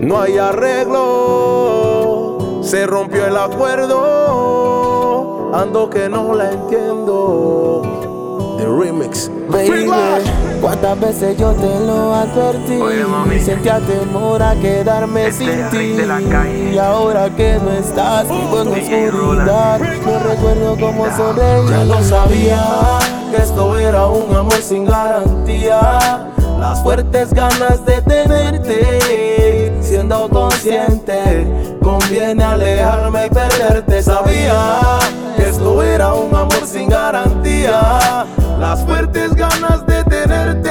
No hay arreglo, se rompió el acuerdo. Ando que no la entiendo. The remix. Baby, cuántas veces yo te lo advertí. Oye, Sentía temor a quedarme Este sin ti. Y ahora que no estás, vivo en oscuridad. No recuerdo cómo sonreír. Ya lo sabía que esto era un amor sin garantía. Las fuertes ganas de tenerte, consciente, conviene alejarme y perderte. Sabía que esto era un amor sin garantía. Las fuertes ganas de tenerte,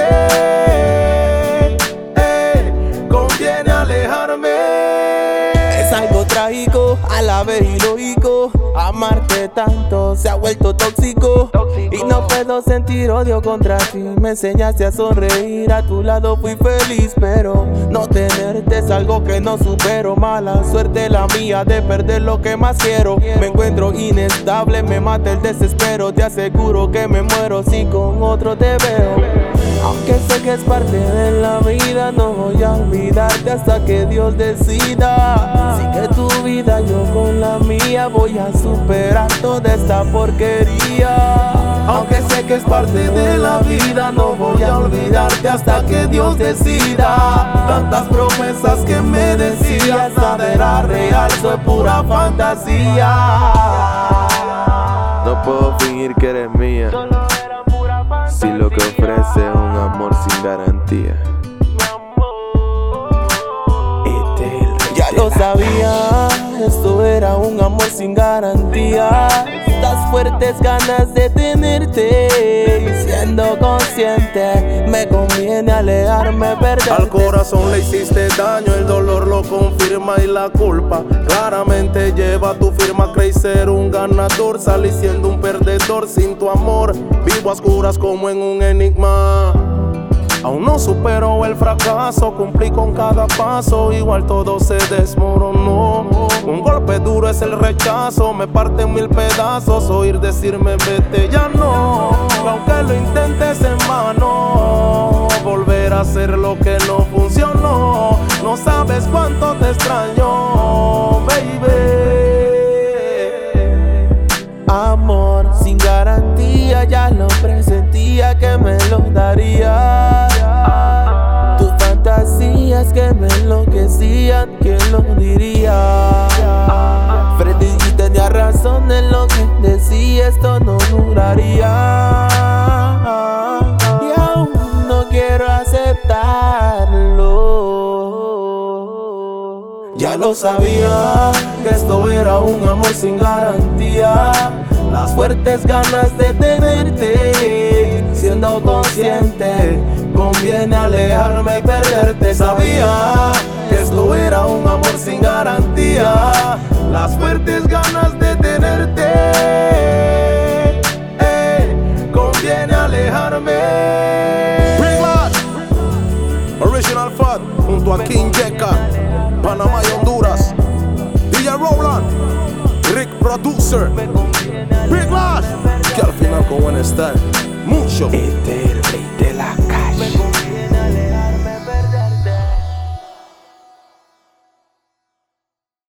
a la vez ilógico. Amarte tanto se ha vuelto tóxico. Y no puedo sentir odio contra ti. Me enseñaste a sonreír, a tu lado fui feliz. Pero no tenerte es algo que no supero. Mala suerte la mía de perder lo que más quiero. Me encuentro inestable, me mata el desespero. Te aseguro que me muero si con otro te veo. Aunque sé que es parte de la vida, no voy a olvidarte hasta que Dios decida. Vida, yo con voy a superar toda esta porquería. Aunque sé que es parte de la vida, no voy a olvidarte hasta que Dios decida. Tantas promesas que me decías, nada era real, soy pura fantasía. No puedo fingir que eres mía. Si lo que ofrece es un amor sin garantía. Ya lo sabía, era un amor sin garantía. Estas fuertes ganas de tenerte. Siendo consciente, me conviene alejarme, perderte. Al corazón le hiciste daño, el dolor lo confirma y la culpa claramente lleva tu firma. Creí ser un ganador, salí siendo un perdedor sin tu amor. Vivo a oscuras como en un enigma. Aún no supero el fracaso, cumplí con cada paso, igual todo se desmoronó. Un golpe duro es el rechazo, me parte en mil pedazos, oír decirme vete ya no. Aunque lo intentes en vano, volver a hacer lo que no funcionó. No sabes cuánto te extraño, baby. Amor sin garantía, ya lo presentía que me lo daría. Me enloquecían, ¿quién lo diría? Freddy tenía razón en lo que decía, esto no duraría. Y aún no quiero aceptarlo. Ya lo sabía que esto era un amor sin garantía. Las fuertes ganas de tenerte, siendo consciente, conviene alejarme y perderte. Sabía que esto era un amor sin garantía. Las fuertes ganas de producer. Big Lash! Que Quero final com honestidade. Muito show.